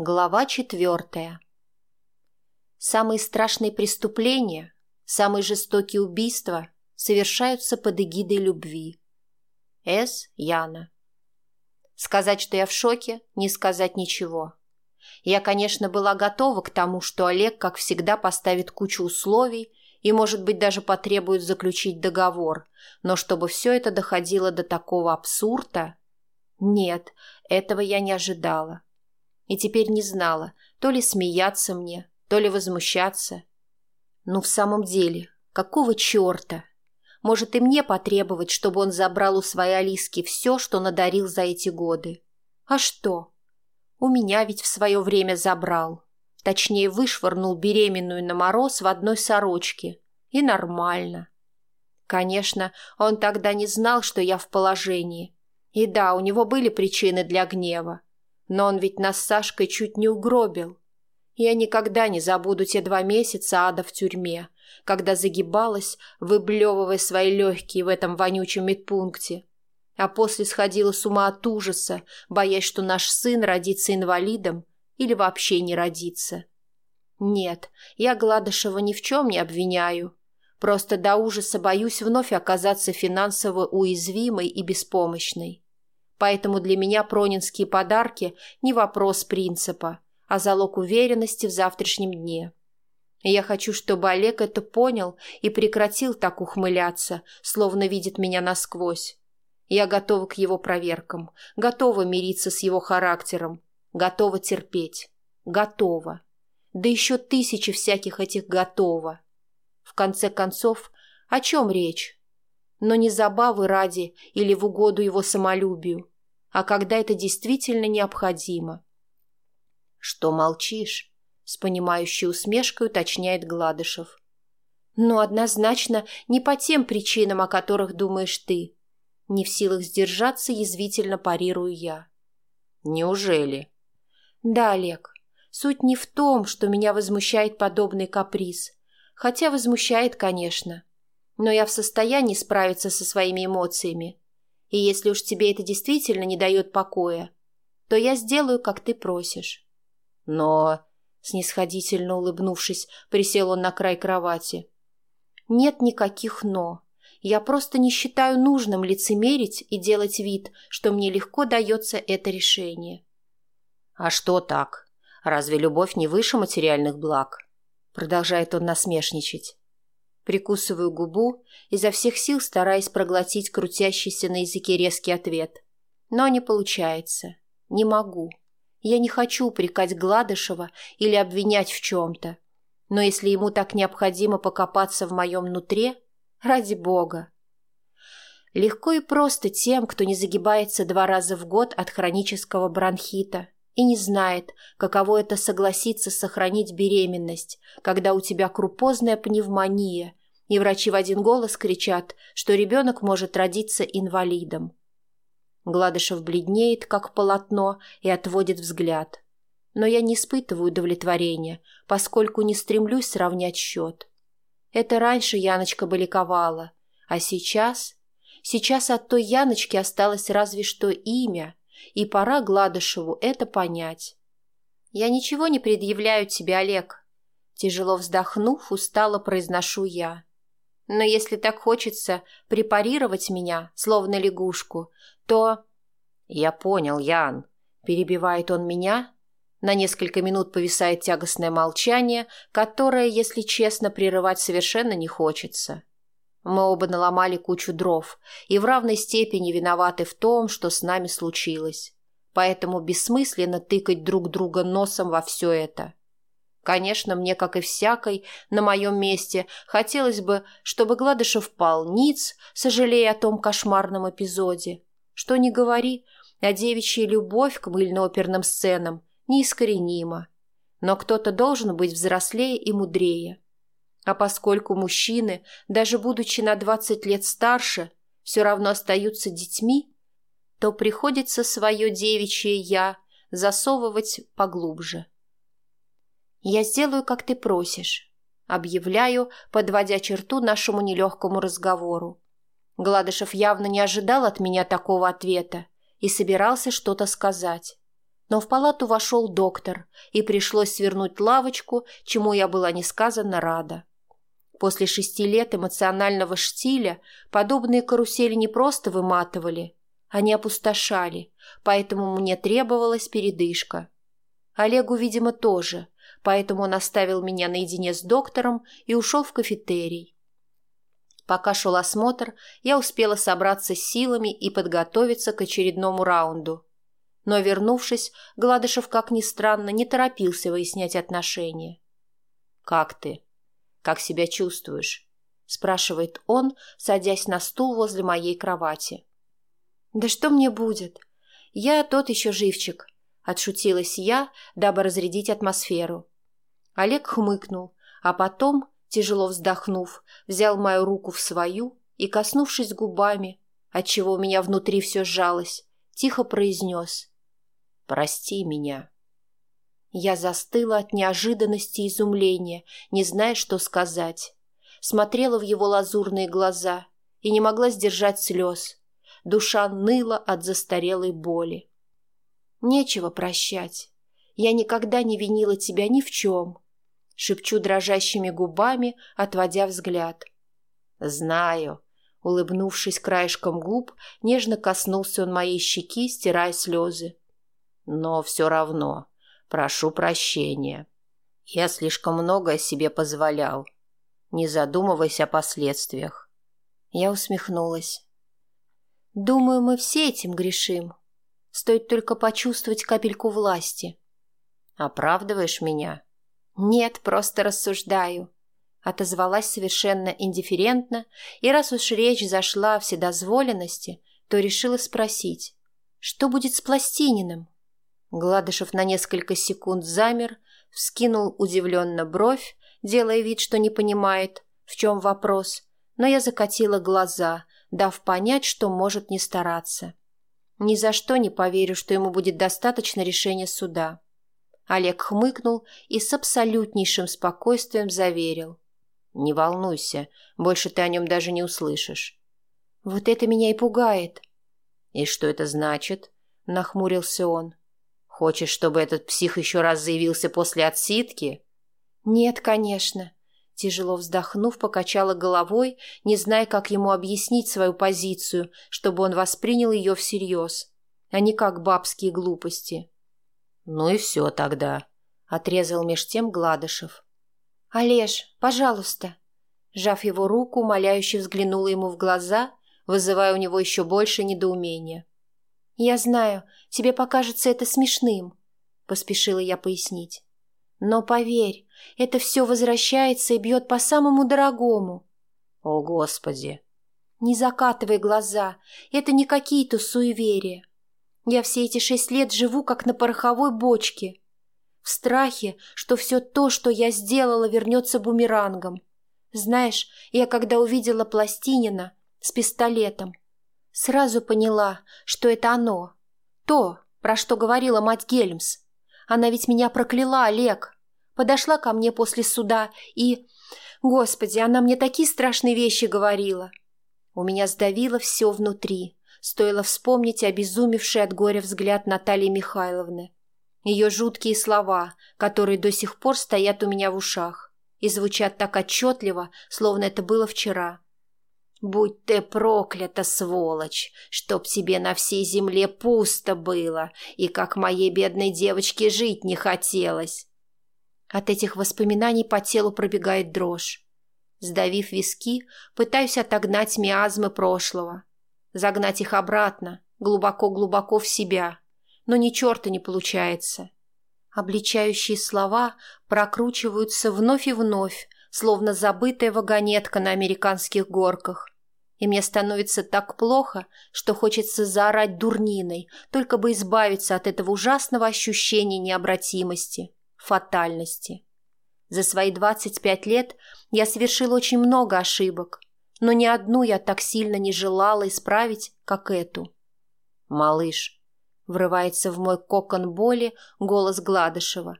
Глава четвертая. Самые страшные преступления, самые жестокие убийства совершаются под эгидой любви. С. Яна. Сказать, что я в шоке, не сказать ничего. Я, конечно, была готова к тому, что Олег, как всегда, поставит кучу условий и, может быть, даже потребует заключить договор, но чтобы все это доходило до такого абсурда... Нет, этого я не ожидала и теперь не знала, то ли смеяться мне, то ли возмущаться. Ну, в самом деле, какого черта? Может, и мне потребовать, чтобы он забрал у своей Алиски все, что надарил за эти годы? А что? У меня ведь в свое время забрал. Точнее, вышвырнул беременную на мороз в одной сорочке. И нормально. Конечно, он тогда не знал, что я в положении. И да, у него были причины для гнева. Но он ведь нас с Сашкой чуть не угробил. Я никогда не забуду те два месяца ада в тюрьме, когда загибалась, выблевывая свои легкие в этом вонючем медпункте. А после сходила с ума от ужаса, боясь, что наш сын родится инвалидом или вообще не родится. Нет, я Гладышева ни в чем не обвиняю. Просто до ужаса боюсь вновь оказаться финансово уязвимой и беспомощной. Поэтому для меня пронинские подарки не вопрос принципа, а залог уверенности в завтрашнем дне. Я хочу, чтобы Олег это понял и прекратил так ухмыляться, словно видит меня насквозь. Я готова к его проверкам, готова мириться с его характером, готова терпеть, готова. Да еще тысячи всяких этих готова. В конце концов, о чем речь? но не забавы ради или в угоду его самолюбию, а когда это действительно необходимо. «Что молчишь?» — с понимающей усмешкой уточняет Гладышев. «Ну, однозначно, не по тем причинам, о которых думаешь ты. Не в силах сдержаться, язвительно парирую я». «Неужели?» «Да, Олег, суть не в том, что меня возмущает подобный каприз. Хотя возмущает, конечно но я в состоянии справиться со своими эмоциями. И если уж тебе это действительно не дает покоя, то я сделаю, как ты просишь. Но, снисходительно улыбнувшись, присел он на край кровати. Нет никаких «но». Я просто не считаю нужным лицемерить и делать вид, что мне легко дается это решение. А что так? Разве любовь не выше материальных благ? Продолжает он насмешничать. Прикусываю губу, изо всех сил стараясь проглотить крутящийся на языке резкий ответ. Но не получается. Не могу. Я не хочу упрекать Гладышева или обвинять в чем-то. Но если ему так необходимо покопаться в моем нутре, ради бога. Легко и просто тем, кто не загибается два раза в год от хронического бронхита и не знает, каково это согласиться сохранить беременность, когда у тебя крупозная пневмония и врачи в один голос кричат, что ребенок может родиться инвалидом. Гладышев бледнеет, как полотно, и отводит взгляд. Но я не испытываю удовлетворения, поскольку не стремлюсь сравнять счет. Это раньше Яночка бы ликовала, а сейчас... Сейчас от той Яночки осталось разве что имя, и пора Гладышеву это понять. «Я ничего не предъявляю тебе, Олег», Тяжело вздохнув, устало произношу я. Но если так хочется препарировать меня, словно лягушку, то... Я понял, Ян. Перебивает он меня. На несколько минут повисает тягостное молчание, которое, если честно, прерывать совершенно не хочется. Мы оба наломали кучу дров и в равной степени виноваты в том, что с нами случилось. Поэтому бессмысленно тыкать друг друга носом во все это. Конечно, мне, как и всякой, на моем месте, хотелось бы, чтобы Гладышев пал ниц, сожалея о том кошмарном эпизоде. Что ни говори, а девичья любовь к мыльно-оперным сценам неискоренима. Но кто-то должен быть взрослее и мудрее. А поскольку мужчины, даже будучи на 20 лет старше, все равно остаются детьми, то приходится свое девичье «я» засовывать поглубже. «Я сделаю, как ты просишь», — объявляю, подводя черту нашему нелегкому разговору. Гладышев явно не ожидал от меня такого ответа и собирался что-то сказать. Но в палату вошел доктор, и пришлось свернуть лавочку, чему я была несказанно рада. После шести лет эмоционального штиля подобные карусели не просто выматывали, они опустошали, поэтому мне требовалась передышка. Олегу, видимо, тоже, поэтому он оставил меня наедине с доктором и ушел в кафетерий. Пока шел осмотр, я успела собраться с силами и подготовиться к очередному раунду. Но, вернувшись, Гладышев, как ни странно, не торопился выяснять отношения. «Как ты? Как себя чувствуешь?» – спрашивает он, садясь на стул возле моей кровати. «Да что мне будет? Я тот еще живчик», – отшутилась я, дабы разрядить атмосферу. Олег хмыкнул, а потом, тяжело вздохнув, взял мою руку в свою и, коснувшись губами, отчего у меня внутри все сжалось, тихо произнес «Прости меня». Я застыла от неожиданности и изумления, не зная, что сказать. Смотрела в его лазурные глаза и не могла сдержать слез. Душа ныла от застарелой боли. Нечего прощать. Я никогда не винила тебя ни в чем шепчу дрожащими губами, отводя взгляд. «Знаю», — улыбнувшись краешком губ, нежно коснулся он моей щеки, стирая слезы. «Но все равно, прошу прощения. Я слишком много о себе позволял. Не задумывайся о последствиях». Я усмехнулась. «Думаю, мы все этим грешим. Стоит только почувствовать капельку власти». «Оправдываешь меня?» «Нет, просто рассуждаю», — отозвалась совершенно индифферентно, и раз уж речь зашла о вседозволенности, то решила спросить, что будет с Пластининым? Гладышев на несколько секунд замер, вскинул удивленно бровь, делая вид, что не понимает, в чем вопрос, но я закатила глаза, дав понять, что может не стараться. Ни за что не поверю, что ему будет достаточно решения суда. Олег хмыкнул и с абсолютнейшим спокойствием заверил. «Не волнуйся, больше ты о нем даже не услышишь». «Вот это меня и пугает». «И что это значит?» – нахмурился он. «Хочешь, чтобы этот псих еще раз заявился после отсидки?» «Нет, конечно». Тяжело вздохнув, покачала головой, не зная, как ему объяснить свою позицию, чтобы он воспринял ее всерьез, а не как бабские глупости. «Ну и все тогда», — отрезал меж тем Гладышев. «Олеж, пожалуйста». Сжав его руку, умоляюще взглянула ему в глаза, вызывая у него еще больше недоумения. «Я знаю, тебе покажется это смешным», — поспешила я пояснить. «Но поверь, это все возвращается и бьет по самому дорогому». «О, Господи!» «Не закатывай глаза, это не какие-то суеверия. Я все эти шесть лет живу, как на пороховой бочке. В страхе, что все то, что я сделала, вернется бумерангом. Знаешь, я когда увидела Пластинина с пистолетом, сразу поняла, что это оно. То, про что говорила мать Гельмс. Она ведь меня прокляла, Олег. Подошла ко мне после суда и... Господи, она мне такие страшные вещи говорила. У меня сдавило все внутри. Стоило вспомнить обезумевший от горя взгляд Натальи Михайловны. Ее жуткие слова, которые до сих пор стоят у меня в ушах и звучат так отчетливо, словно это было вчера. «Будь ты проклята, сволочь, чтоб тебе на всей земле пусто было, и как моей бедной девочке жить не хотелось!» От этих воспоминаний по телу пробегает дрожь. Сдавив виски, пытаюсь отогнать миазмы прошлого, загнать их обратно, глубоко-глубоко в себя. Но ни черта не получается. Обличающие слова прокручиваются вновь и вновь, словно забытая вагонетка на американских горках. И мне становится так плохо, что хочется заорать дурниной, только бы избавиться от этого ужасного ощущения необратимости, фатальности. За свои 25 лет я совершил очень много ошибок, но ни одну я так сильно не желала исправить, как эту. «Малыш», — врывается в мой кокон боли голос Гладышева,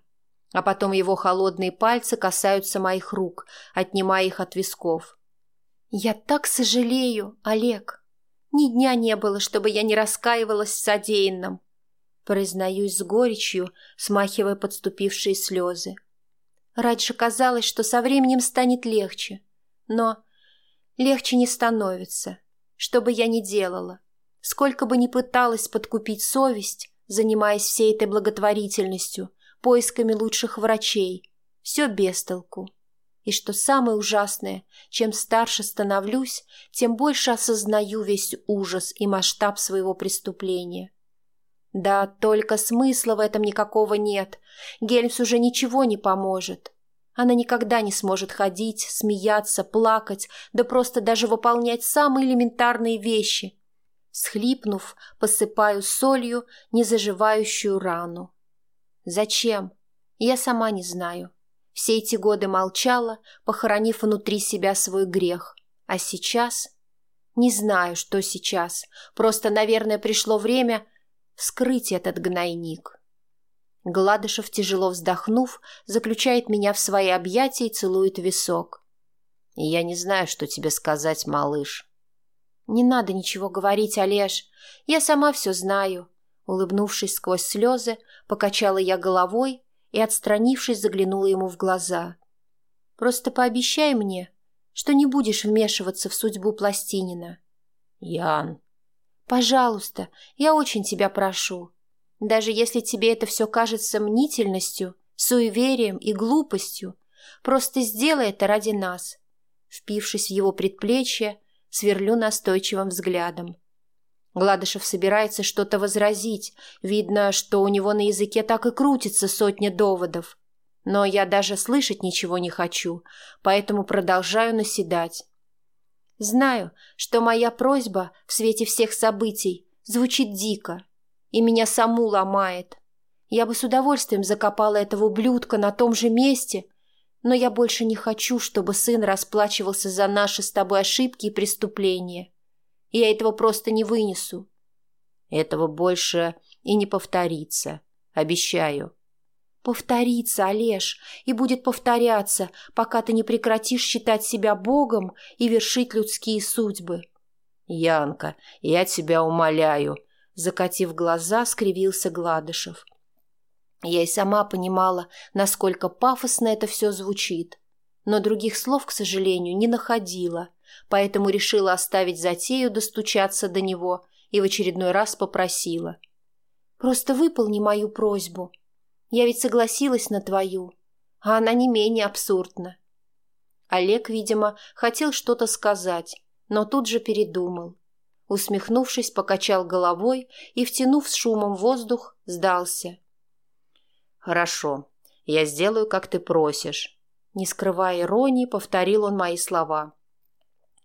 а потом его холодные пальцы касаются моих рук, отнимая их от висков. «Я так сожалею, Олег. Ни дня не было, чтобы я не раскаивалась в содеянном». Произнаюсь с горечью, смахивая подступившие слезы. Раньше казалось, что со временем станет легче. Но легче не становится. Что бы я ни делала, сколько бы ни пыталась подкупить совесть, занимаясь всей этой благотворительностью, поисками лучших врачей, все без толку. И что самое ужасное, чем старше становлюсь, тем больше осознаю весь ужас и масштаб своего преступления. Да, только смысла в этом никакого нет. Гельмс уже ничего не поможет. Она никогда не сможет ходить, смеяться, плакать, да просто даже выполнять самые элементарные вещи. Схлипнув, посыпаю солью незаживающую рану. Зачем? Я сама не знаю. Все эти годы молчала, похоронив внутри себя свой грех. А сейчас? Не знаю, что сейчас. Просто, наверное, пришло время скрыть этот гнойник. Гладышев, тяжело вздохнув, заключает меня в свои объятия и целует висок. «Я не знаю, что тебе сказать, малыш». «Не надо ничего говорить, Олеж. Я сама все знаю». Улыбнувшись сквозь слезы, покачала я головой и, отстранившись, заглянула ему в глаза. «Просто пообещай мне, что не будешь вмешиваться в судьбу Пластинина». «Ян». «Пожалуйста, я очень тебя прошу. Даже если тебе это все кажется мнительностью, суеверием и глупостью, просто сделай это ради нас. Впившись в его предплечье, сверлю настойчивым взглядом. Гладышев собирается что-то возразить. Видно, что у него на языке так и крутится сотня доводов. Но я даже слышать ничего не хочу, поэтому продолжаю наседать. Знаю, что моя просьба в свете всех событий звучит дико, и меня саму ломает. Я бы с удовольствием закопала этого ублюдка на том же месте, но я больше не хочу, чтобы сын расплачивался за наши с тобой ошибки и преступления. Я этого просто не вынесу. Этого больше и не повторится, обещаю. Повторится, Олеж, и будет повторяться, пока ты не прекратишь считать себя Богом и вершить людские судьбы. Янка, я тебя умоляю, Закатив глаза, скривился Гладышев. Я и сама понимала, насколько пафосно это все звучит. Но других слов, к сожалению, не находила, поэтому решила оставить затею достучаться до него и в очередной раз попросила. «Просто выполни мою просьбу. Я ведь согласилась на твою, а она не менее абсурдна». Олег, видимо, хотел что-то сказать, но тут же передумал усмехнувшись, покачал головой и, втянув с шумом воздух, сдался. «Хорошо, я сделаю, как ты просишь». Не скрывая иронии, повторил он мои слова.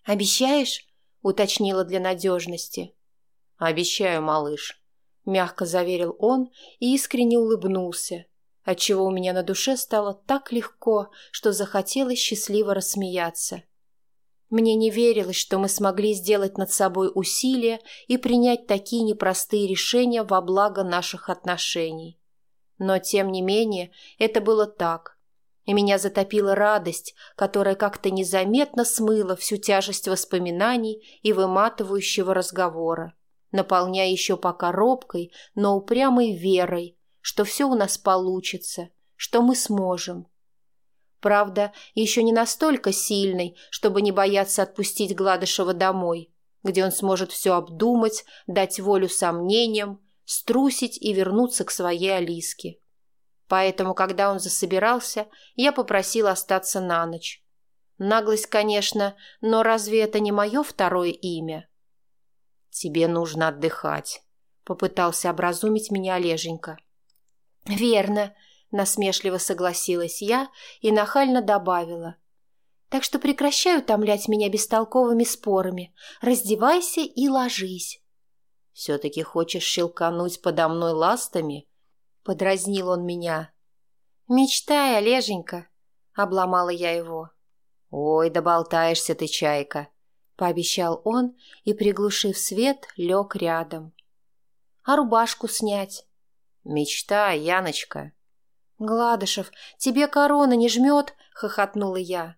«Обещаешь?» — уточнила для надежности. «Обещаю, малыш», — мягко заверил он и искренне улыбнулся, отчего у меня на душе стало так легко, что захотелось счастливо рассмеяться. Мне не верилось, что мы смогли сделать над собой усилия и принять такие непростые решения во благо наших отношений. Но, тем не менее, это было так. И меня затопила радость, которая как-то незаметно смыла всю тяжесть воспоминаний и выматывающего разговора, наполняя еще пока робкой, но упрямой верой, что все у нас получится, что мы сможем – Правда, еще не настолько сильный, чтобы не бояться отпустить Гладышева домой, где он сможет все обдумать, дать волю сомнениям, струсить и вернуться к своей Алиске. Поэтому, когда он засобирался, я попросила остаться на ночь. Наглость, конечно, но разве это не мое второе имя? «Тебе нужно отдыхать», — попытался образумить меня Олеженька. «Верно», Насмешливо согласилась я и нахально добавила. Так что прекращай утомлять меня бестолковыми спорами. Раздевайся и ложись. Все-таки хочешь щелкануть подо мной ластами? Подразнил он меня. Мечтай, Олеженька, обломала я его. Ой, да болтаешься ты, чайка, пообещал он и, приглушив свет, лег рядом. А рубашку снять? Мечтай, Яночка. «Гладышев, тебе корона не жмет?» — хохотнула я.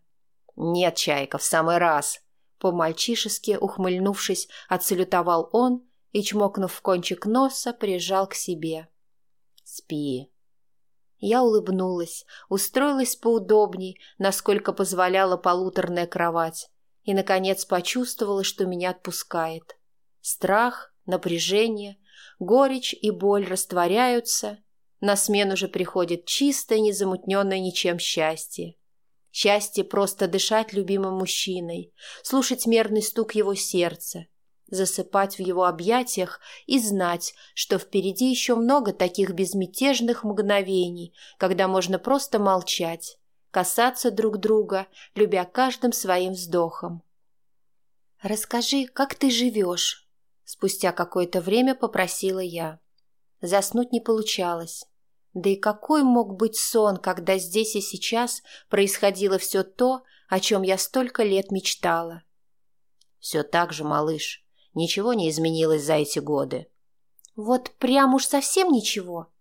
«Нет, Чайка, в самый раз!» По-мальчишески ухмыльнувшись, отсалютовал он и, чмокнув в кончик носа, прижал к себе. Спи. Я улыбнулась, устроилась поудобней, насколько позволяла полуторная кровать, и, наконец, почувствовала, что меня отпускает. Страх, напряжение, горечь и боль растворяются, на смену же приходит чистое, незамутненное ничем счастье. Счастье просто дышать любимым мужчиной, слушать мерный стук его сердца, засыпать в его объятиях и знать, что впереди еще много таких безмятежных мгновений, когда можно просто молчать, касаться друг друга, любя каждым своим вздохом. «Расскажи, как ты живешь?» Спустя какое-то время попросила я. Заснуть не получалось. Да и какой мог быть сон, когда здесь и сейчас происходило все то, о чем я столько лет мечтала? Все так же, малыш. Ничего не изменилось за эти годы. Вот прям уж совсем ничего?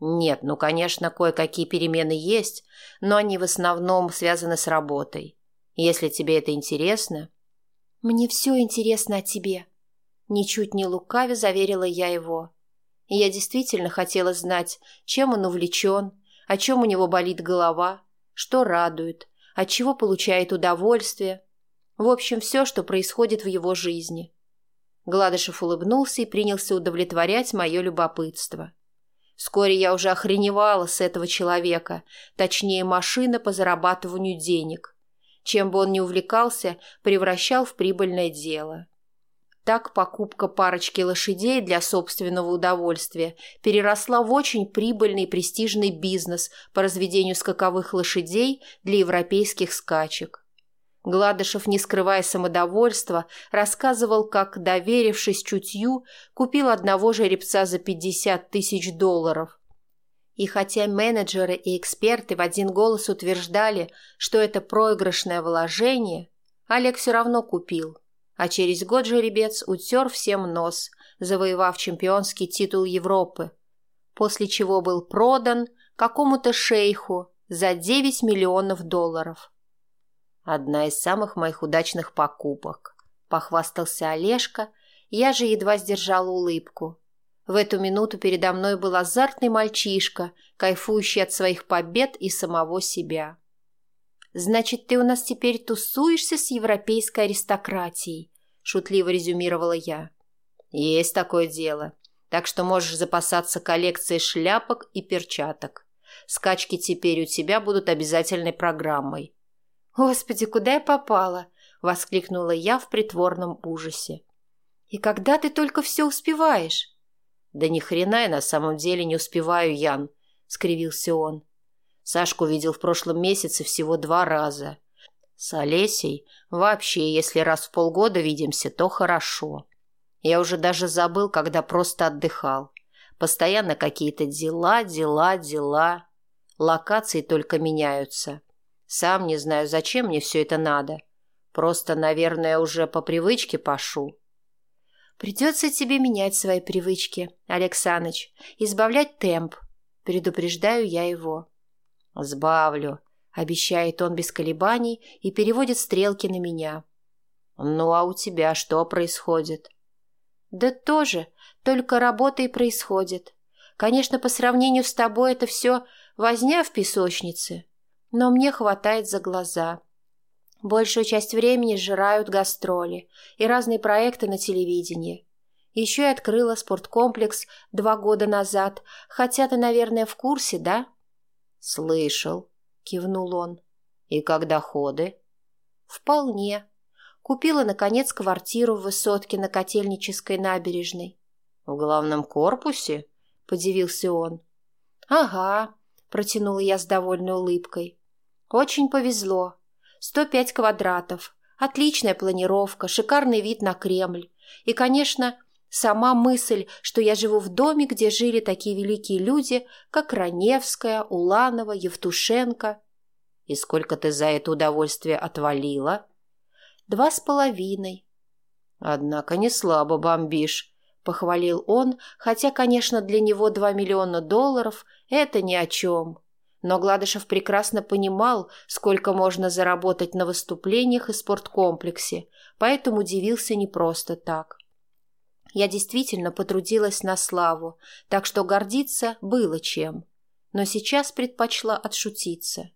Нет, ну, конечно, кое-какие перемены есть, но они в основном связаны с работой. Если тебе это интересно... Мне все интересно о тебе. Ничуть не лукаве заверила я его. И я действительно хотела знать, чем он увлечен, о чем у него болит голова, что радует, от чего получает удовольствие. В общем, все, что происходит в его жизни. Гладышев улыбнулся и принялся удовлетворять мое любопытство. Вскоре я уже охреневала с этого человека, точнее машина по зарабатыванию денег. Чем бы он ни увлекался, превращал в прибыльное дело. Так покупка парочки лошадей для собственного удовольствия переросла в очень прибыльный и престижный бизнес по разведению скаковых лошадей для европейских скачек. Гладышев, не скрывая самодовольства, рассказывал, как, доверившись чутью, купил одного жеребца за 50 тысяч долларов. И хотя менеджеры и эксперты в один голос утверждали, что это проигрышное вложение, Олег все равно купил – а через год жеребец утер всем нос, завоевав чемпионский титул Европы, после чего был продан какому-то шейху за 9 миллионов долларов. «Одна из самых моих удачных покупок», – похвастался Олежка, я же едва сдержала улыбку. В эту минуту передо мной был азартный мальчишка, кайфующий от своих побед и самого себя. «Значит, ты у нас теперь тусуешься с европейской аристократией», – шутливо резюмировала я. «Есть такое дело. Так что можешь запасаться коллекцией шляпок и перчаток. Скачки теперь у тебя будут обязательной программой». «Господи, куда я попала?» – воскликнула я в притворном ужасе. «И когда ты только все успеваешь?» «Да ни хрена я на самом деле не успеваю, Ян», – скривился он. Сашку видел в прошлом месяце всего два раза. С Олесей вообще, если раз в полгода видимся, то хорошо. Я уже даже забыл, когда просто отдыхал. Постоянно какие-то дела, дела, дела. Локации только меняются. Сам не знаю, зачем мне все это надо. Просто, наверное, уже по привычке пошу. Придется тебе менять свои привычки, Александрович, избавлять темп. Предупреждаю я его. «Сбавлю», — обещает он без колебаний и переводит стрелки на меня. «Ну а у тебя что происходит?» «Да тоже, только работа и происходит. Конечно, по сравнению с тобой это все возня в песочнице, но мне хватает за глаза. Большую часть времени сжирают гастроли и разные проекты на телевидении. Еще и открыла спорткомплекс два года назад, хотя ты, наверное, в курсе, да?» «Слышал», — кивнул он. «И как доходы?» «Вполне. Купила, наконец, квартиру в высотке на Котельнической набережной». «В главном корпусе?» — подивился он. «Ага», — протянула я с довольной улыбкой. «Очень повезло. Сто пять квадратов. Отличная планировка, шикарный вид на Кремль. И, конечно, Сама мысль, что я живу в доме, где жили такие великие люди, как Раневская, Уланова, Евтушенко. И сколько ты за это удовольствие отвалила? Два с половиной. Однако не слабо бомбишь, похвалил он, хотя, конечно, для него два миллиона долларов – это ни о чем. Но Гладышев прекрасно понимал, сколько можно заработать на выступлениях и спорткомплексе, поэтому удивился не просто так. Я действительно потрудилась на славу, так что гордиться было чем. Но сейчас предпочла отшутиться.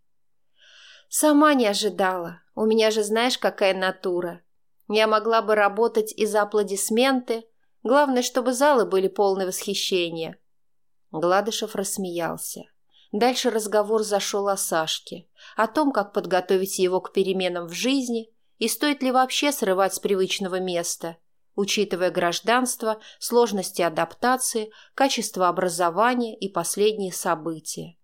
Сама не ожидала. У меня же знаешь, какая натура. Я могла бы работать и за аплодисменты. Главное, чтобы залы были полны восхищения. Гладышев рассмеялся. Дальше разговор зашел о Сашке, о том, как подготовить его к переменам в жизни и стоит ли вообще срывать с привычного места, учитывая гражданство, сложности адаптации, качество образования и последние события.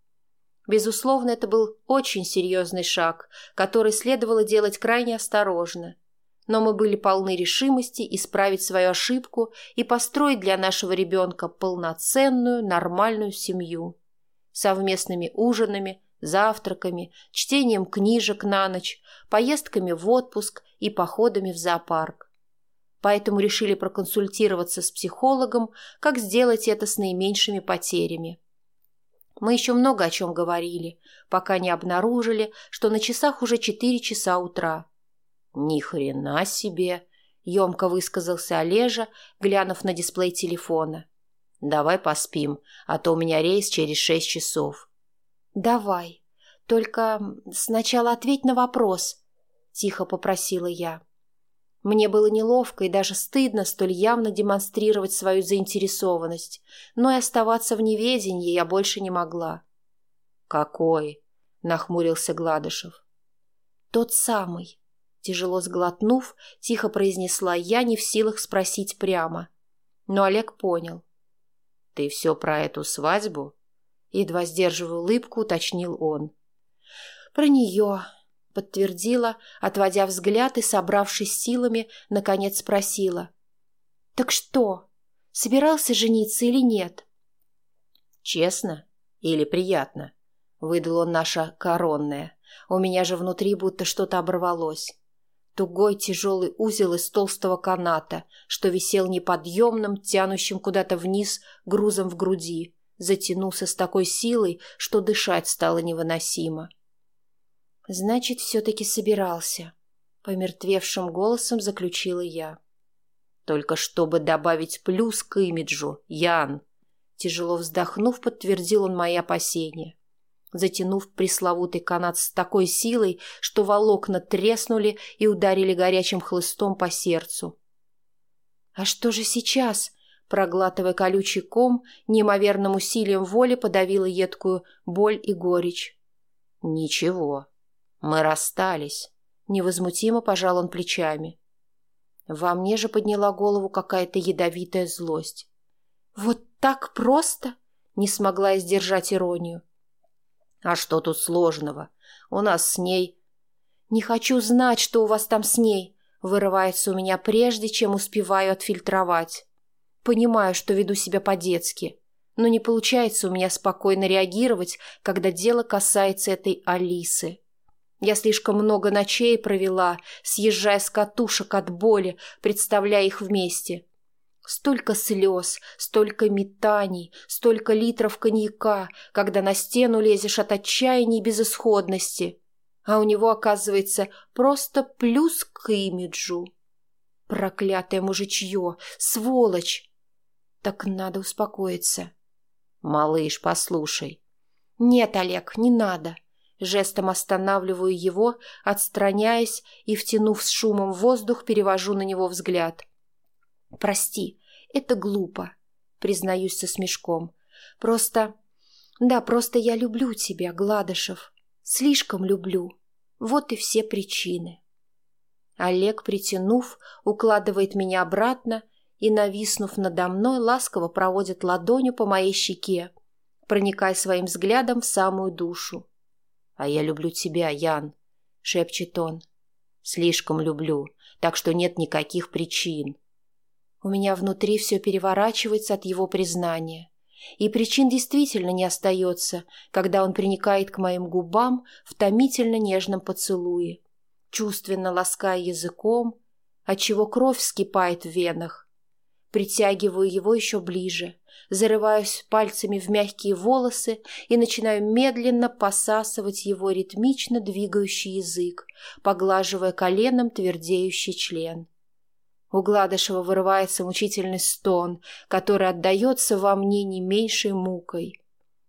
Безусловно, это был очень серьезный шаг, который следовало делать крайне осторожно. Но мы были полны решимости исправить свою ошибку и построить для нашего ребенка полноценную, нормальную семью. Совместными ужинами, завтраками, чтением книжек на ночь, поездками в отпуск и походами в зоопарк. Поэтому решили проконсультироваться с психологом, как сделать это с наименьшими потерями. Мы еще много о чем говорили, пока не обнаружили, что на часах уже четыре часа утра. «Ни хрена себе!» — емко высказался Олежа, глянув на дисплей телефона. «Давай поспим, а то у меня рейс через шесть часов». «Давай. Только сначала ответь на вопрос», — тихо попросила я. Мне было неловко и даже стыдно столь явно демонстрировать свою заинтересованность, но и оставаться в неведении я больше не могла. «Какой?» — нахмурился Гладышев. «Тот самый», — тяжело сглотнув, тихо произнесла я, не в силах спросить прямо. Но Олег понял. «Ты все про эту свадьбу?» Едва сдерживая улыбку, уточнил он. «Про нее», подтвердила, отводя взгляд и, собравшись силами, наконец спросила. «Так что, собирался жениться или нет?» «Честно или приятно?» — выдал он наша коронная. У меня же внутри будто что-то оборвалось. Тугой тяжелый узел из толстого каната, что висел неподъемным, тянущим куда-то вниз грузом в груди, затянулся с такой силой, что дышать стало невыносимо. Значит, все-таки собирался. Помертвевшим голосом заключила я. Только чтобы добавить плюс к имиджу, Ян. Тяжело вздохнув, подтвердил он мои опасения. Затянув пресловутый канат с такой силой, что волокна треснули и ударили горячим хлыстом по сердцу. «А что же сейчас?» Проглатывая колючий ком, неимоверным усилием воли подавила едкую боль и горечь. «Ничего», мы расстались. Невозмутимо пожал он плечами. Во мне же подняла голову какая-то ядовитая злость. Вот так просто? Не смогла я сдержать иронию. А что тут сложного? У нас с ней... Не хочу знать, что у вас там с ней. Вырывается у меня прежде, чем успеваю отфильтровать. Понимаю, что веду себя по-детски, но не получается у меня спокойно реагировать, когда дело касается этой Алисы. Я слишком много ночей провела, съезжая с катушек от боли, представляя их вместе. Столько слез, столько метаний, столько литров коньяка, когда на стену лезешь от отчаяния и безысходности. А у него, оказывается, просто плюс к имиджу. Проклятое мужичье, сволочь! Так надо успокоиться. Малыш, послушай. Нет, Олег, не надо. — Жестом останавливаю его, отстраняясь и, втянув с шумом воздух, перевожу на него взгляд. «Прости, это глупо», — признаюсь со смешком. «Просто... Да, просто я люблю тебя, Гладышев. Слишком люблю. Вот и все причины». Олег, притянув, укладывает меня обратно и, нависнув надо мной, ласково проводит ладонью по моей щеке, проникая своим взглядом в самую душу. «А я люблю тебя, Ян», — шепчет он. «Слишком люблю, так что нет никаких причин». У меня внутри все переворачивается от его признания. И причин действительно не остается, когда он приникает к моим губам в томительно нежном поцелуе, чувственно лаская языком, отчего кровь вскипает в венах. Притягиваю его еще ближе, зарываюсь пальцами в мягкие волосы и начинаю медленно посасывать его ритмично двигающий язык, поглаживая коленом твердеющий член. У Гладышева вырывается мучительный стон, который отдается во мне не меньшей мукой.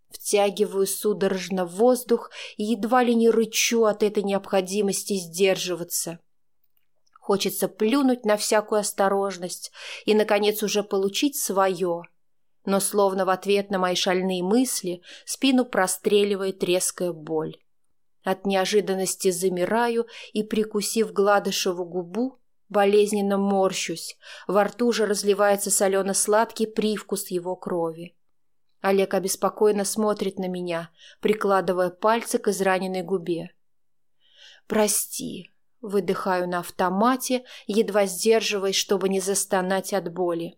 Втягиваю судорожно воздух и едва ли не рычу от этой необходимости сдерживаться. Хочется плюнуть на всякую осторожность и, наконец, уже получить свое. Но словно в ответ на мои шальные мысли спину простреливает резкая боль. От неожиданности замираю и, прикусив Гладышеву губу, болезненно морщусь. Во рту же разливается солено-сладкий привкус его крови. Олег обеспокоенно смотрит на меня, прикладывая пальцы к израненной губе. «Прости», — выдыхаю на автомате, едва сдерживаясь, чтобы не застонать от боли.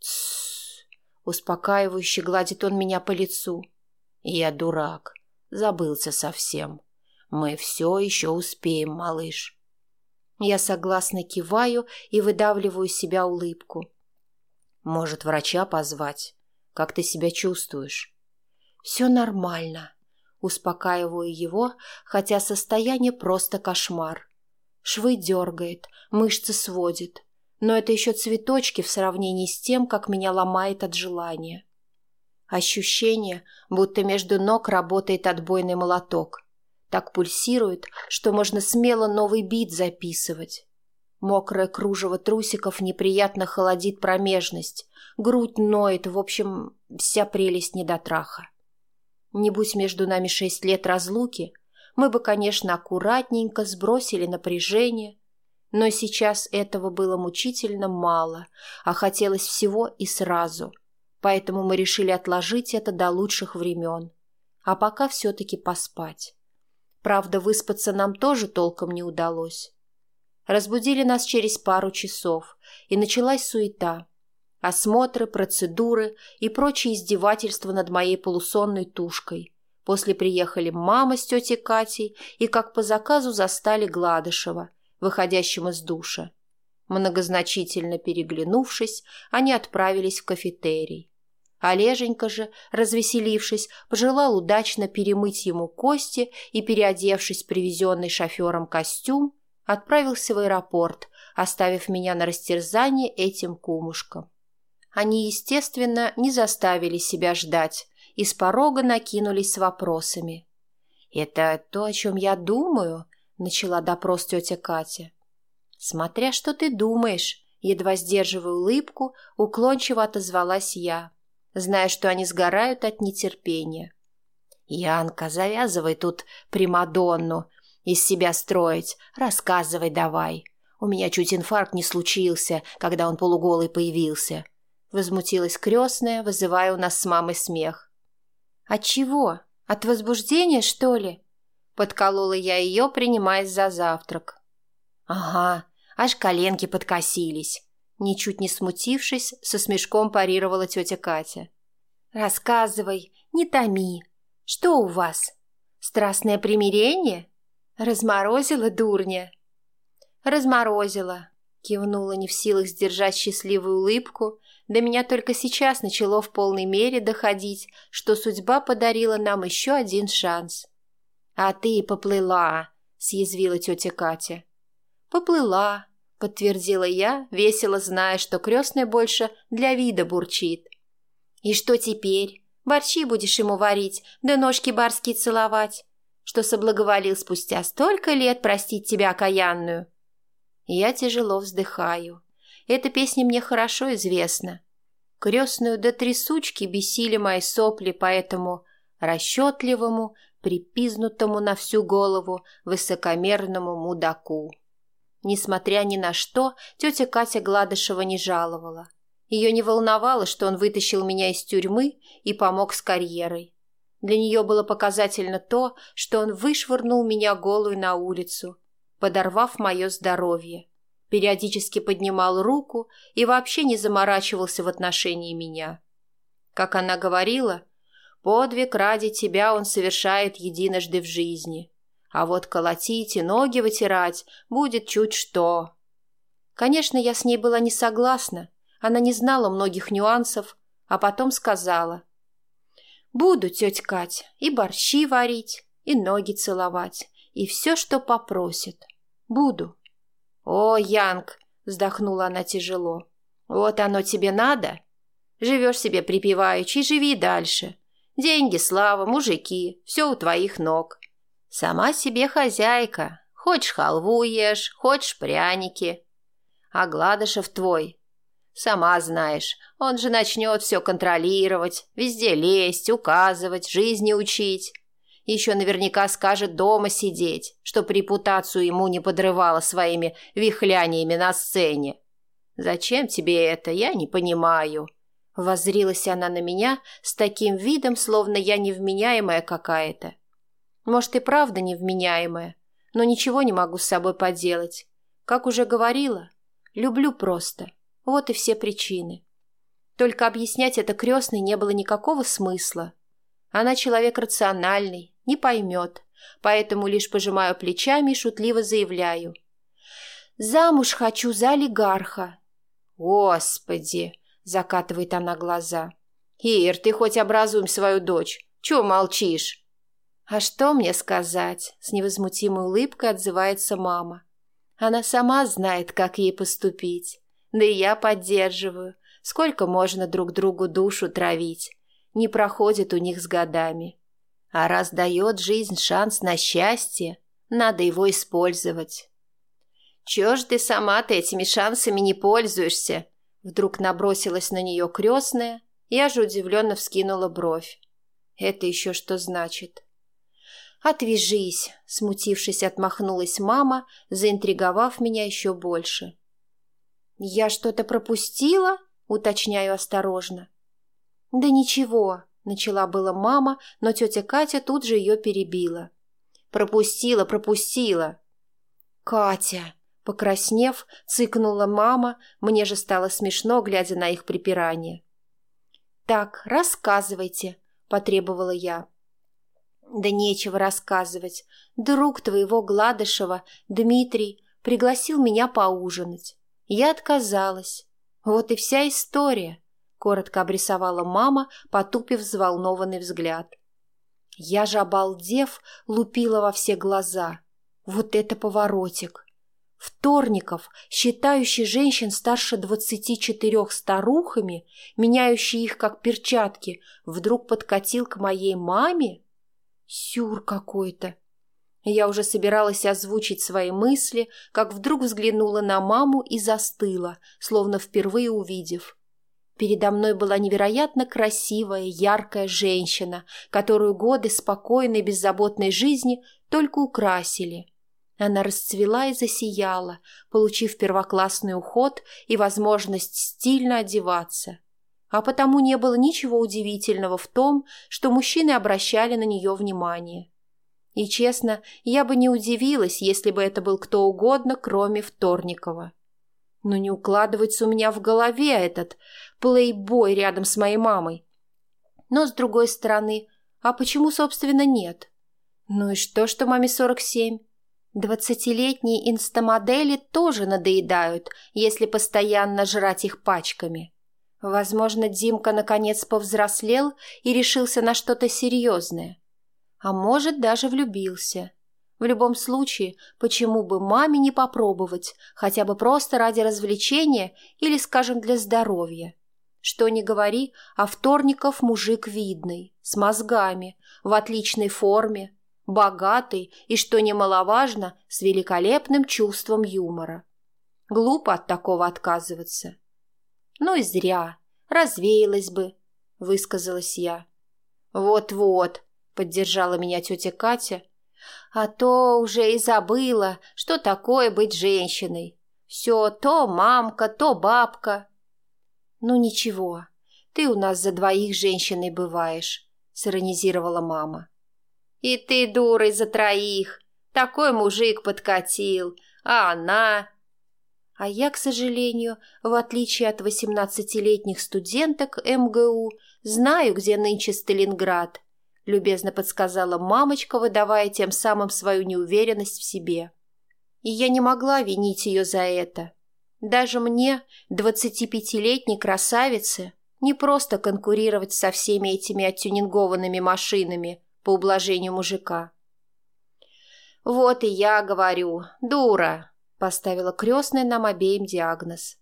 «Тссс», — успокаивающе гладит он меня по лицу. «Я дурак, забылся совсем. Мы все еще успеем, малыш». Я согласно киваю и выдавливаю себя улыбку. «Может, врача позвать?» Как ты себя чувствуешь?» «Все нормально», — успокаиваю его, хотя состояние просто кошмар. Швы дергает, мышцы сводит, но это еще цветочки в сравнении с тем, как меня ломает от желания. Ощущение, будто между ног работает отбойный молоток. Так пульсирует, что можно смело новый бит записывать. Мокрое кружево трусиков неприятно холодит промежность, грудь ноет, в общем, вся прелесть недотраха. Не будь между нами шесть лет разлуки, мы бы, конечно, аккуратненько сбросили напряжение, но сейчас этого было мучительно мало, а хотелось всего и сразу, поэтому мы решили отложить это до лучших времен, а пока все-таки поспать. Правда, выспаться нам тоже толком не удалось. Разбудили нас через пару часов, и началась суета. Осмотры, процедуры и прочие издевательства над моей полусонной тушкой. После приехали мама с тетей Катей и, как по заказу, застали Гладышева, выходящим из душа. Многозначительно переглянувшись, они отправились в кафетерий. Олеженька же, развеселившись, пожелал удачно перемыть ему кости и, переодевшись привезенный шофером костюм, отправился в аэропорт, оставив меня на растерзание этим кумушкам. Они, естественно, не заставили себя ждать и с порога накинулись с вопросами. «Это то, о чем я думаю?» — начала допрос тетя Катя. «Смотря что ты думаешь», — едва сдерживая улыбку, уклончиво отозвалась я, зная, что они сгорают от нетерпения. «Янка, завязывай тут Примадонну, из себя строить. Рассказывай давай. У меня чуть инфаркт не случился, когда он полуголый появился. Возмутилась крестная, вызывая у нас с мамой смех. От чего? От возбуждения, что ли? Подколола я ее, принимаясь за завтрак. Ага, аж коленки подкосились. Ничуть не смутившись, со смешком парировала тетя Катя. «Рассказывай, не томи. Что у вас? Страстное примирение?» «Разморозила, дурня?» «Разморозила», — кивнула не в силах сдержать счастливую улыбку. До меня только сейчас начало в полной мере доходить, что судьба подарила нам еще один шанс. «А ты поплыла», — съязвила тетя Катя. «Поплыла», — подтвердила я, весело зная, что крестная больше для вида бурчит. «И что теперь? Борщи будешь ему варить, да ножки барские целовать что соблаговолил спустя столько лет простить тебя окаянную. Я тяжело вздыхаю. Эта песня мне хорошо известна. Крестную до трясучки бесили мои сопли по этому расчетливому, припизнутому на всю голову высокомерному мудаку. Несмотря ни на что, тетя Катя Гладышева не жаловала. Ее не волновало, что он вытащил меня из тюрьмы и помог с карьерой. Для нее было показательно то, что он вышвырнул меня голую на улицу, подорвав мое здоровье, периодически поднимал руку и вообще не заморачивался в отношении меня. Как она говорила, подвиг ради тебя он совершает единожды в жизни, а вот колотить и ноги вытирать будет чуть что. Конечно, я с ней была не согласна, она не знала многих нюансов, а потом сказала – Буду, тетя Кать, и борщи варить, и ноги целовать, и все, что попросит. Буду. О, Янг, вздохнула она тяжело. Вот оно тебе надо? Живешь себе припеваючи, живи дальше. Деньги, слава, мужики, все у твоих ног. Сама себе хозяйка. Хочешь халву ешь, хочешь пряники. А Гладышев твой. Сама знаешь, он же начнет все контролировать, везде лезть, указывать, жизни учить. Еще наверняка скажет дома сидеть, чтоб репутацию ему не подрывала своими вихляниями на сцене. Зачем тебе это, я не понимаю. Воззрилась она на меня с таким видом, словно я невменяемая какая-то. Может, и правда невменяемая, но ничего не могу с собой поделать. Как уже говорила, люблю просто. Вот и все причины. Только объяснять это крестной не было никакого смысла. Она человек рациональный, не поймет, поэтому лишь пожимаю плечами и шутливо заявляю. «Замуж хочу за олигарха». «Господи!» Закатывает она глаза. «Ир, ты хоть образуем свою дочь. Чего молчишь?» «А что мне сказать?» С невозмутимой улыбкой отзывается мама. Она сама знает, как ей поступить. Да и я поддерживаю. Сколько можно друг другу душу травить? Не проходит у них с годами. А раз дает жизнь шанс на счастье, надо его использовать. Чего ж ты сама-то этими шансами не пользуешься? Вдруг набросилась на нее крестная, я же удивленно вскинула бровь. Это еще что значит? «Отвяжись!» – смутившись, отмахнулась мама, заинтриговав меня еще больше. «Я что-то пропустила?» – уточняю осторожно. «Да ничего», – начала была мама, но тетя Катя тут же ее перебила. «Пропустила, пропустила!» «Катя!» Покраснев, цыкнула мама, мне же стало смешно, глядя на их припирание. «Так, рассказывайте», — потребовала я. «Да нечего рассказывать. Друг твоего Гладышева, Дмитрий, пригласил меня поужинать. Я отказалась. Вот и вся история», — коротко обрисовала мама, потупив взволнованный взгляд. Я же, обалдев, лупила во все глаза. Вот это поворотик! Вторников, считающий женщин старше двадцати четырех старухами, меняющий их как перчатки, вдруг подкатил к моей маме? Сюр какой-то. Я уже собиралась озвучить свои мысли, как вдруг взглянула на маму и застыла, словно впервые увидев. Передо мной была невероятно красивая, яркая женщина, которую годы спокойной, беззаботной жизни только украсили – она расцвела и засияла, получив первоклассный уход и возможность стильно одеваться. А потому не было ничего удивительного в том, что мужчины обращали на нее внимание. И, честно, я бы не удивилась, если бы это был кто угодно, кроме Вторникова. Но не укладывается у меня в голове этот плейбой рядом с моей мамой. Но, с другой стороны, а почему, собственно, нет? Ну и что, что маме сорок семь? Двадцатилетние инстамодели тоже надоедают, если постоянно жрать их пачками. Возможно, Димка наконец повзрослел и решился на что-то серьезное. А может, даже влюбился. В любом случае, почему бы маме не попробовать, хотя бы просто ради развлечения или, скажем, для здоровья? Что ни говори, а вторников мужик видный, с мозгами, в отличной форме, богатый и, что немаловажно, с великолепным чувством юмора. Глупо от такого отказываться. Ну и зря, развеялась бы, высказалась я. Вот-вот, поддержала меня тетя Катя, а то уже и забыла, что такое быть женщиной. Все то мамка, то бабка. Ну ничего, ты у нас за двоих женщиной бываешь, сиронизировала мама. И ты дурой за троих. Такой мужик подкатил. А она... А я, к сожалению, в отличие от восемнадцатилетних студенток МГУ, знаю, где нынче Сталинград, любезно подсказала мамочка, выдавая тем самым свою неуверенность в себе. И я не могла винить ее за это. Даже мне, двадцатипятилетней красавице, не просто конкурировать со всеми этими оттюнингованными машинами, по ублажению мужика. «Вот и я говорю, дура!» — поставила крестная нам обеим диагноз.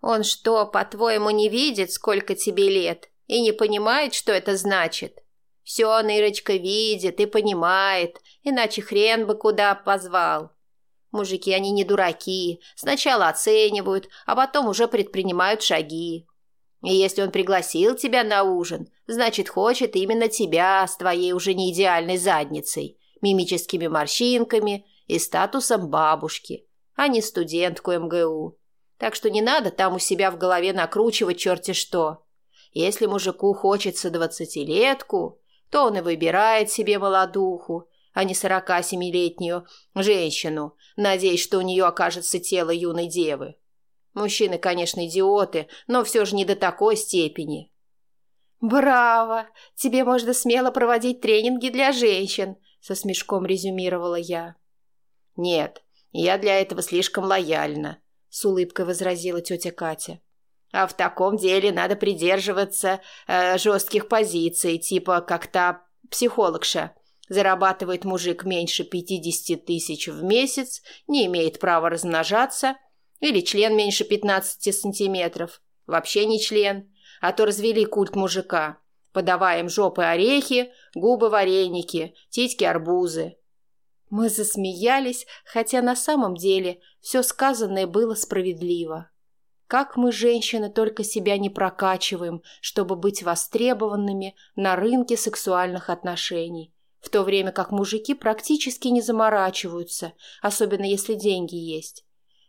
«Он что, по-твоему, не видит, сколько тебе лет, и не понимает, что это значит?» Все Нырочка видит и понимает, иначе хрен бы куда позвал. Мужики, они не дураки, сначала оценивают, а потом уже предпринимают шаги. И если он пригласил тебя на ужин, значит, хочет именно тебя с твоей уже не идеальной задницей, мимическими морщинками и статусом бабушки, а не студентку МГУ. Так что не надо там у себя в голове накручивать черти что. Если мужику хочется двадцатилетку, то он и выбирает себе молодуху, а не сорока семилетнюю женщину, надеясь, что у нее окажется тело юной девы. Мужчины, конечно, идиоты, но все же не до такой степени. «Браво! Тебе можно смело проводить тренинги для женщин», — со смешком резюмировала я. «Нет, я для этого слишком лояльна», — с улыбкой возразила тетя Катя. А в таком деле надо придерживаться э, жестких позиций, типа как та психологша. Зарабатывает мужик меньше 50 тысяч в месяц, не имеет права размножаться, или член меньше 15 сантиметров, вообще не член, а то развели культ мужика, подавая им жопы орехи, губы вареники, титьки арбузы. Мы засмеялись, хотя на самом деле все сказанное было справедливо. Как мы, женщины, только себя не прокачиваем, чтобы быть востребованными на рынке сексуальных отношений, в то время как мужики практически не заморачиваются, особенно если деньги есть.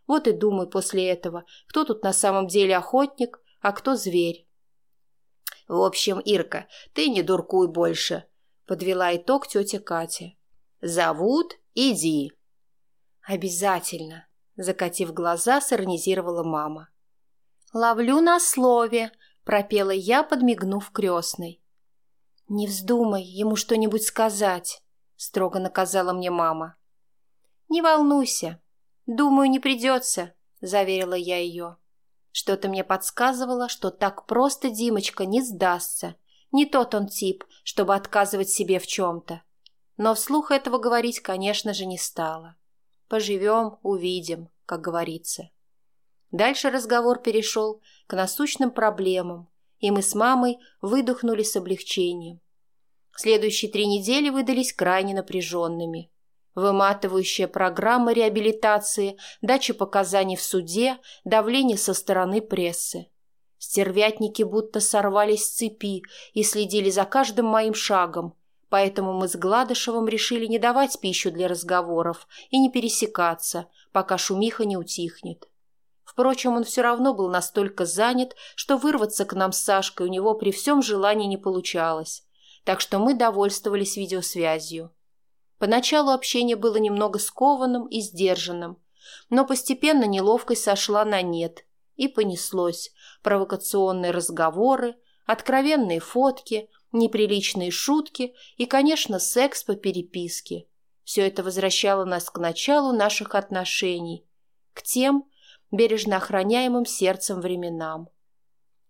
Вот и думай после этого, кто тут на самом деле охотник, а кто зверь. В общем, Ирка, ты не дуркуй больше, подвела итог тетя Катя. Зовут – иди. Обязательно, закатив глаза, сиронизировала мама. «Ловлю на слове», — пропела я, подмигнув крестной. «Не вздумай ему что-нибудь сказать», — строго наказала мне мама. «Не волнуйся. Думаю, не придется», — заверила я ее. Что-то мне подсказывало, что так просто Димочка не сдастся. Не тот он тип, чтобы отказывать себе в чем-то. Но вслух этого говорить, конечно же, не стала. Поживем, увидим, как говорится. Дальше разговор перешел к насущным проблемам, и мы с мамой выдохнули с облегчением. Следующие три недели выдались крайне напряженными. Выматывающая программа реабилитации, дача показаний в суде, давление со стороны прессы. Стервятники будто сорвались с цепи и следили за каждым моим шагом, поэтому мы с Гладышевым решили не давать пищу для разговоров и не пересекаться, пока шумиха не утихнет. Впрочем, он все равно был настолько занят, что вырваться к нам с Сашкой у него при всем желании не получалось, так что мы довольствовались видеосвязью. Поначалу общение было немного скованным и сдержанным, но постепенно неловкость сошла на нет, и понеслось провокационные разговоры, откровенные фотки, неприличные шутки и, конечно, секс по переписке. Все это возвращало нас к началу наших отношений, к тем, бережно охраняемым сердцем временам.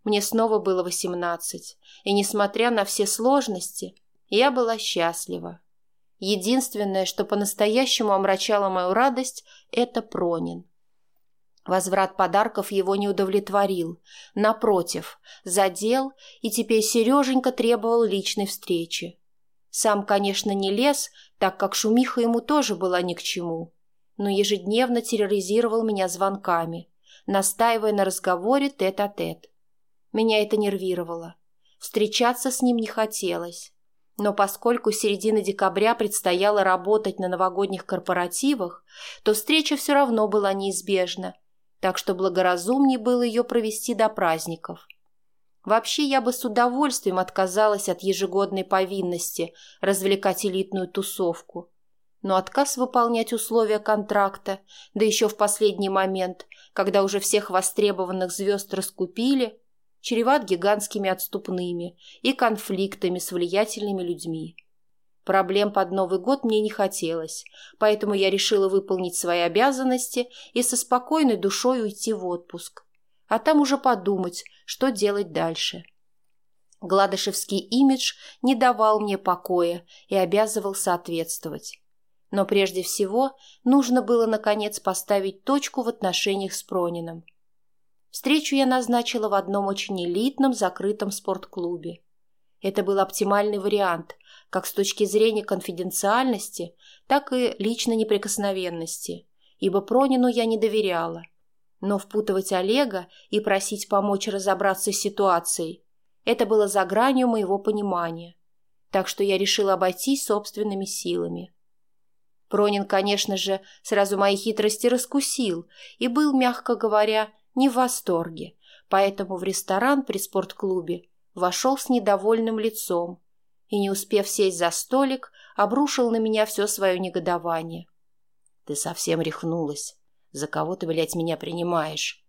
Мне снова было восемнадцать, и, несмотря на все сложности, я была счастлива. Единственное, что по-настоящему омрачало мою радость, это Пронин. Возврат подарков его не удовлетворил. Напротив, задел, и теперь Сереженька требовал личной встречи. Сам, конечно, не лез, так как шумиха ему тоже была ни к чему но ежедневно терроризировал меня звонками, настаивая на разговоре тет-а-тет. -тет. Меня это нервировало. Встречаться с ним не хотелось. Но поскольку середина декабря предстояло работать на новогодних корпоративах, то встреча все равно была неизбежна, так что благоразумнее было ее провести до праздников. Вообще я бы с удовольствием отказалась от ежегодной повинности развлекать элитную тусовку – но отказ выполнять условия контракта, да еще в последний момент, когда уже всех востребованных звезд раскупили, чреват гигантскими отступными и конфликтами с влиятельными людьми. Проблем под Новый год мне не хотелось, поэтому я решила выполнить свои обязанности и со спокойной душой уйти в отпуск. А там уже подумать, что делать дальше. Гладышевский имидж не давал мне покоя и обязывал соответствовать. Но прежде всего нужно было, наконец, поставить точку в отношениях с Пронином. Встречу я назначила в одном очень элитном закрытом спортклубе. Это был оптимальный вариант, как с точки зрения конфиденциальности, так и личной неприкосновенности, ибо Пронину я не доверяла. Но впутывать Олега и просить помочь разобраться с ситуацией – это было за гранью моего понимания. Так что я решила обойтись собственными силами. Пронин, конечно же, сразу мои хитрости раскусил и был, мягко говоря, не в восторге, поэтому в ресторан при спортклубе вошел с недовольным лицом и, не успев сесть за столик, обрушил на меня все свое негодование. «Ты совсем рехнулась. За кого ты, блядь, меня принимаешь?»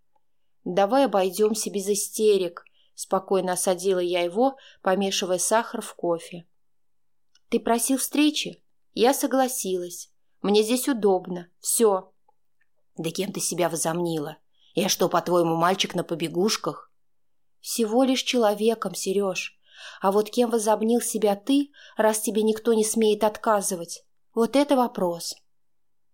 «Давай обойдемся без истерик», — спокойно осадила я его, помешивая сахар в кофе. «Ты просил встречи?» Я согласилась. Мне здесь удобно. Все. Да кем ты себя возомнила? Я что, по-твоему, мальчик на побегушках? Всего лишь человеком, Сереж. А вот кем возомнил себя ты, раз тебе никто не смеет отказывать? Вот это вопрос.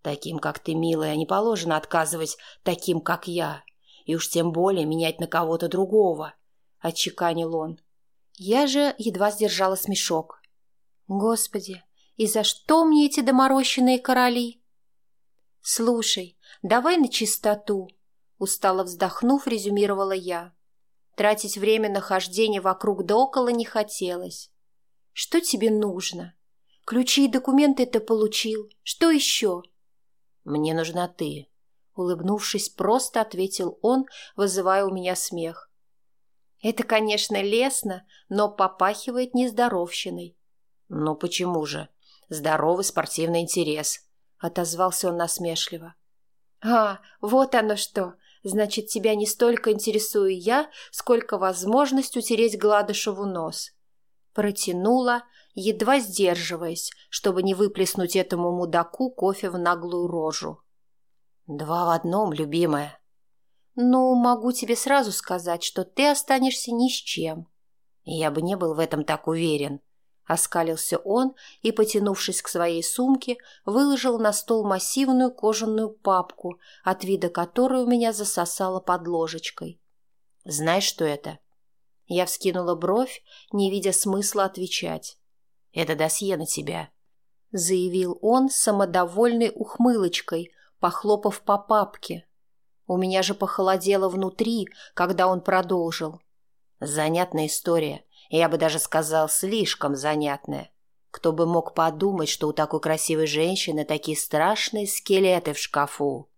Таким, как ты, милая, не положено отказывать таким, как я. И уж тем более менять на кого-то другого, — отчеканил он. Я же едва сдержала смешок. Господи, и за что мне эти доморощенные короли? Слушай, давай на чистоту, устало вздохнув, резюмировала я. Тратить время на хождение вокруг да около не хотелось. Что тебе нужно? Ключи и документы ты получил. Что еще? Мне нужна ты, улыбнувшись, просто ответил он, вызывая у меня смех. Это, конечно, лестно, но попахивает нездоровщиной. Ну почему же? здоровый спортивный интерес», — отозвался он насмешливо. «А, вот оно что! Значит, тебя не столько интересую я, сколько возможность утереть Гладышеву нос». Протянула, едва сдерживаясь, чтобы не выплеснуть этому мудаку кофе в наглую рожу. «Два в одном, любимая». «Ну, могу тебе сразу сказать, что ты останешься ни с чем». «Я бы не был в этом так уверен», Оскалился он и, потянувшись к своей сумке, выложил на стол массивную кожаную папку, от вида которой у меня засосало под ложечкой. «Знаешь, что это?» Я вскинула бровь, не видя смысла отвечать. «Это досье на тебя», — заявил он самодовольной ухмылочкой, похлопав по папке. У меня же похолодело внутри, когда он продолжил. «Занятная история я бы даже сказал, слишком занятная. Кто бы мог подумать, что у такой красивой женщины такие страшные скелеты в шкафу?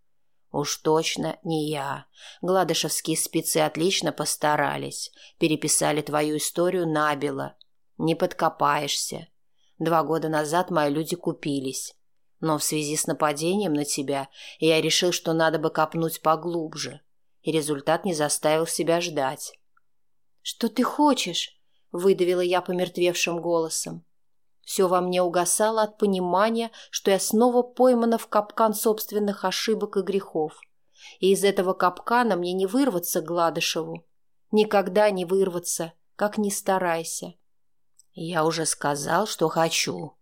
Уж точно не я. Гладышевские спецы отлично постарались. Переписали твою историю набело. Не подкопаешься. Два года назад мои люди купились. Но в связи с нападением на тебя я решил, что надо бы копнуть поглубже. И результат не заставил себя ждать. «Что ты хочешь?» Выдавила я помертвевшим голосом. Все во мне угасало от понимания, что я снова поймана в капкан собственных ошибок и грехов. И из этого капкана мне не вырваться Гладышеву. Никогда не вырваться, как ни старайся. Я уже сказал, что хочу.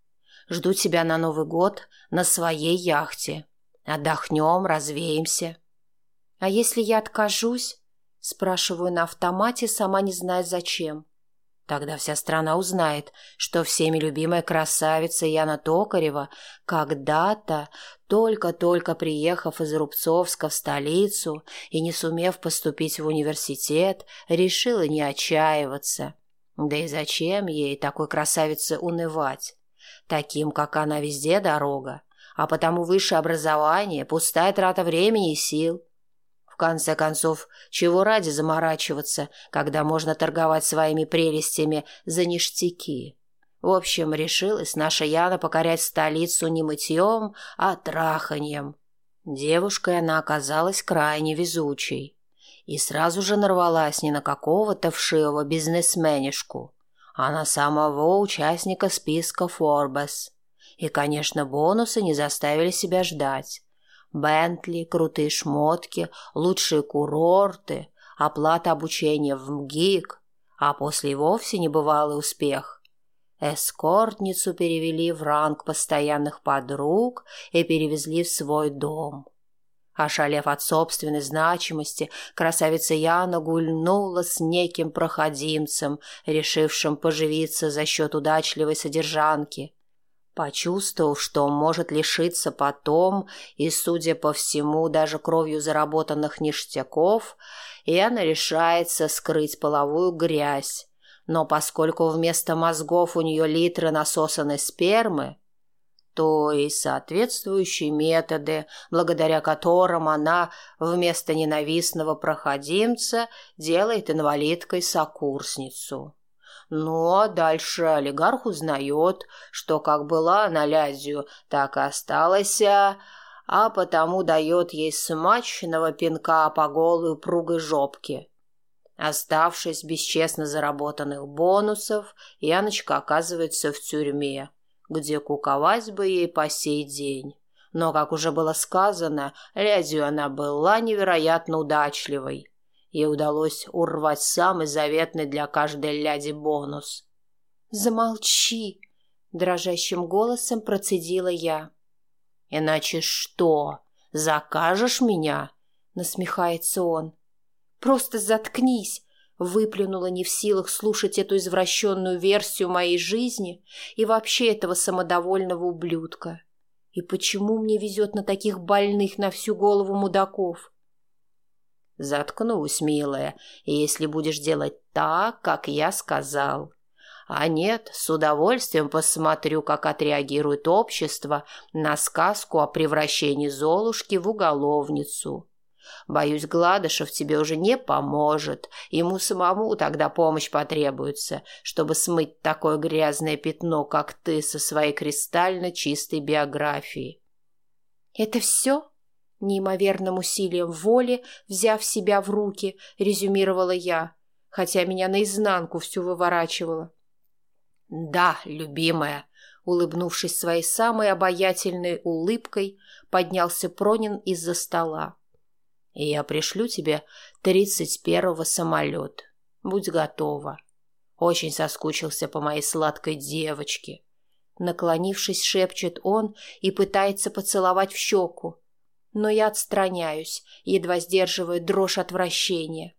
Жду тебя на Новый год на своей яхте. Отдохнем, развеемся. А если я откажусь? Спрашиваю на автомате, сама не зная зачем. Тогда вся страна узнает, что всеми любимая красавица Яна Токарева когда-то, только-только приехав из Рубцовска в столицу и не сумев поступить в университет, решила не отчаиваться. Да и зачем ей такой красавице унывать? Таким, как она, везде дорога, а потому высшее образование – пустая трата времени и сил – конце концов, чего ради заморачиваться, когда можно торговать своими прелестями за ништяки? В общем, решилась наша Яна покорять столицу не мытьем, а траханьем. Девушкой она оказалась крайне везучей. И сразу же нарвалась не на какого-то вшивого бизнесменишку, а на самого участника списка Forbes. И, конечно, бонусы не заставили себя ждать. Бентли, крутые шмотки, лучшие курорты, оплата обучения в МГИК, а после вовсе небывалый успех. Эскортницу перевели в ранг постоянных подруг и перевезли в свой дом. Ошалев от собственной значимости, красавица Яна гульнула с неким проходимцем, решившим поживиться за счет удачливой содержанки. Почувствовав, что может лишиться потом и, судя по всему, даже кровью заработанных ништяков, Яна решается скрыть половую грязь. Но поскольку вместо мозгов у нее литры насосанной спермы, то и соответствующие методы, благодаря которым она вместо ненавистного проходимца делает инвалидкой сокурсницу. А дальше олигарх узнает, что как была она лязью, так и осталась, а, а потому дает ей смачного пинка по голой упругой жопке. Оставшись без честно заработанных бонусов, Яночка оказывается в тюрьме где куковать бы ей по сей день. Но, как уже было сказано, лязью она была невероятно удачливой. Ей удалось урвать самый заветный для каждой ляди бонус. «Замолчи!» — дрожащим голосом процедила я. «Иначе что? Закажешь меня?» — насмехается он. «Просто заткнись!» выплюнула не в силах слушать эту извращенную версию моей жизни и вообще этого самодовольного ублюдка. И почему мне везет на таких больных на всю голову мудаков? Заткнусь, милая, если будешь делать так, как я сказал. А нет, с удовольствием посмотрю, как отреагирует общество на сказку о превращении Золушки в уголовницу. Боюсь, Гладышев тебе уже не поможет. Ему самому тогда помощь потребуется, чтобы смыть такое грязное пятно, как ты, со своей кристально чистой биографией. «Это все?» Неимоверным усилием воли, взяв себя в руки, резюмировала я, хотя меня наизнанку всю выворачивало. «Да, любимая», — улыбнувшись своей самой обаятельной улыбкой, поднялся Пронин из-за стола я пришлю тебе тридцать первого самолет. Будь готова. Очень соскучился по моей сладкой девочке. Наклонившись, шепчет он и пытается поцеловать в щеку. Но я отстраняюсь, едва сдерживая дрожь отвращения.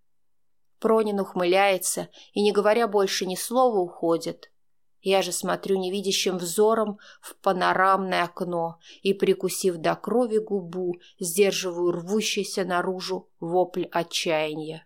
Пронин ухмыляется и, не говоря больше ни слова, уходит. Я же смотрю невидящим взором в панорамное окно и, прикусив до крови губу, сдерживаю рвущийся наружу вопль отчаяния.